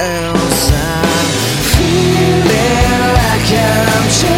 else. I'm feeling like I'm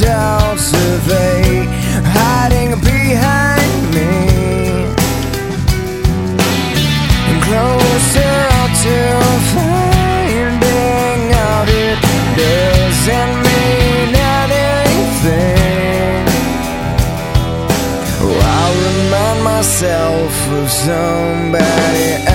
don't survey Hiding behind me. And closer to finding out it doesn't mean anything. Oh, I remind myself of somebody